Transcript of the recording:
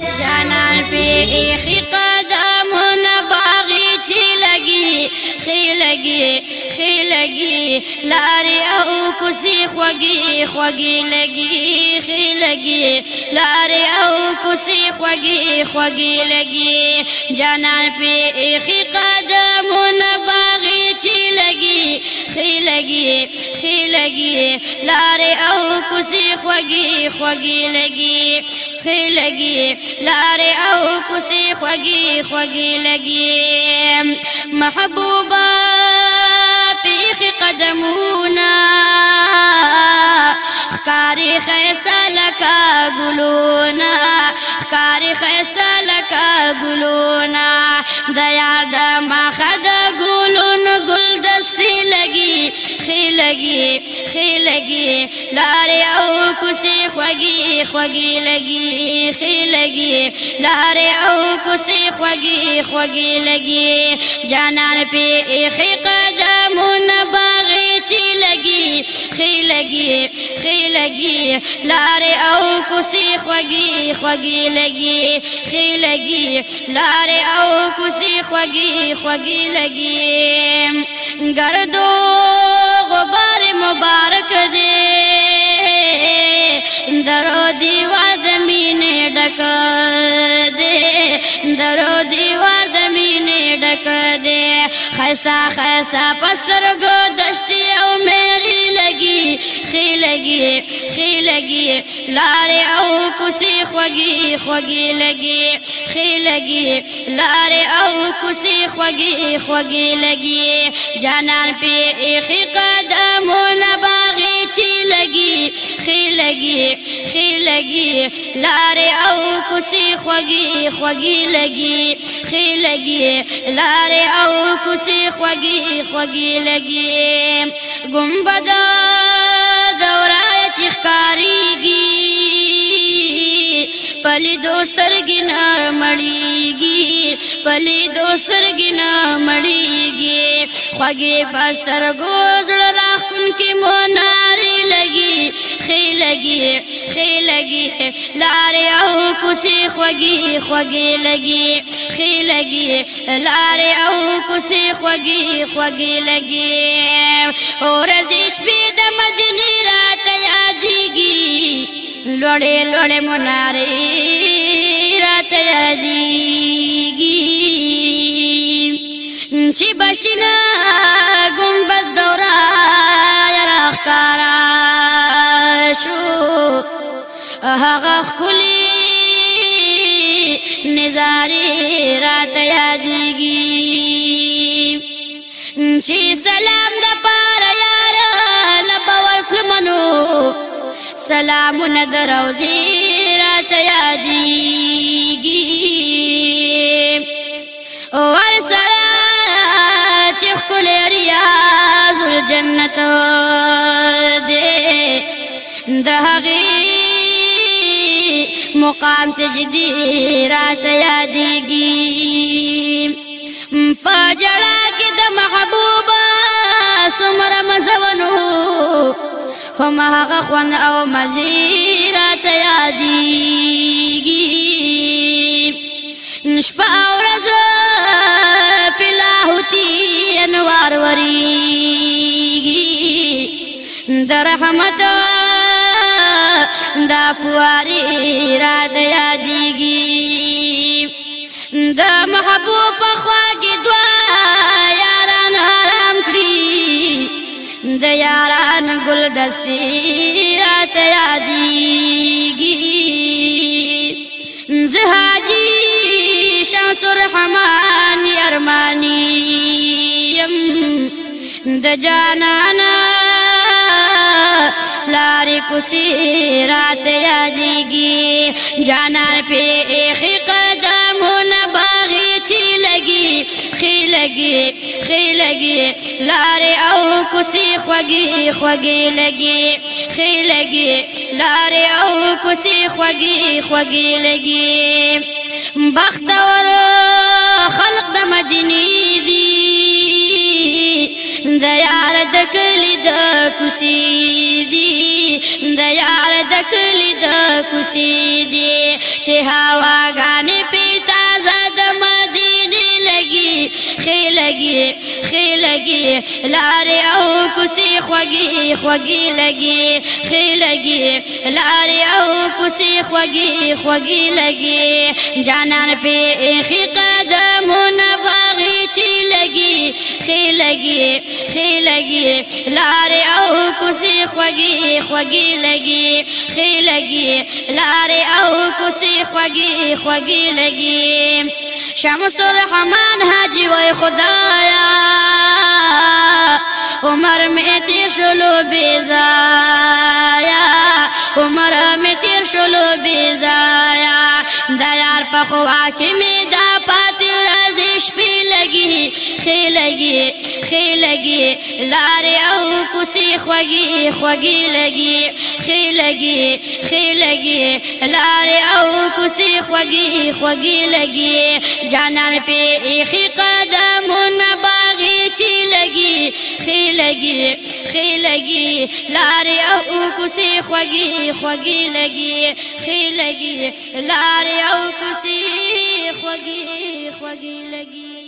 جانان په اخی قدمونه باغی چې لګي خیلګي خیلګي لارې او کوسي خوږي خوږي لګي خیلګي لارې او کوسي خوږي خوږي لګي جانان په اخی قدمونه باغی خی لگی خی لگی لار او کوسی خوگی خوگی لگی خی لگی لار او کوسی خوگی خوگی لگی محبوبا پیخ قدمونا خکاری خیستا لکا گلونا خکاری خیستا لکا گلونا دیار دا ما خدا لګي خې لګي لارې او کوسي خوږي خوږي لګي خې لګي لارې او کوسي خوږي خوږي لګي جانان په خې قدمونه باغې چې لګي خې لګي خې لګي لارې او کوسي خوږي خوږي لګي خې لګي لارې او کوسي خوږي خوږي لګي ګردو غبار خيستا خيستا پسترګو دشتي او مېغي لګي خي لګي خي لګي لارې او کوسي خوږي خوږي لګي خي لګي لارې او کوسي خوږي خوږي لګي جانان په خي قدمونه باغي چې لګي خې لګي خې لګي لارې او کوسي خوږي خوږي لګي خې لګي لارې او کوسي خوږي خوږي لګي ګمبد دورا چې ښکاریږي پلی دوسترګي نه مړیږي پلی دوسترګي نه مړیږي خوږي پستر ګوزړه لارې او کوسې خوږې خوږې لګي خې لګي لارې او کوسې خوږې خوږې لګي ورځې شپې د مدینې راته یادېږي لوړې لوړې منارې راته یادېږي چې بشینا ګمبد دورا یرا ښکارا شو هغه خلی نزاری را تیادگی چی سلام دا پارا یارا لبور کمنو سلام ندر روزی را تیادگی ورسرا چخ کل ریاض الجنت دے دہغیر مقام سجدی رات یادیگی پا جڑا کی دا محبوبا سمر مزونو هم هغه خوان او مزی رات یادیگی نشپا او رزا پلاهوتی انوار وریگی در رحمت دا فواری را د محبوب په خواږه دعا یاران حرام کړی د یاران ګل دستی رات یادېږي زه حاجی شمس الرحمن ارمانی يم د جانانا لارې کوسي رات یادېږي جانان په خقه لګي خې لګي لارې او کوسي خوږي خوږي لګي خې لګي لارې او کوسي خوږي خوږي لګي بختور خلق د مدینې دي د یار د کلی د کوسي دي د یار د کلی د کوسي دي چې هواګا لګي لارې او کوسي خوږي خوږي لګي خې لګي لارې او کوسي خوږي خوږي لګي جانان په خې قدمونه باغی چی لګي خې لګي خې لګي لارې او کوسي خوږي خوږي لګي خې لګي لارې او کوسي خوږي خوږي لګي شمس الرحمن حاجی وای خدا عمر می تیر شلو بیزایا عمر می تیر شلو بیزایا دا یار په خوا کې می دا پاتې راځي شپې لګي خې لګي خې لګي لارې او کوسي خوږي خوږي لګي خې لګي خې لګي لارې او کوسي خوږي خوږي لګي جانان په خې قد خې لګي خې او کوسي خوږي خوږي لګي خې لګي او کوسي خوږي خوږي لګي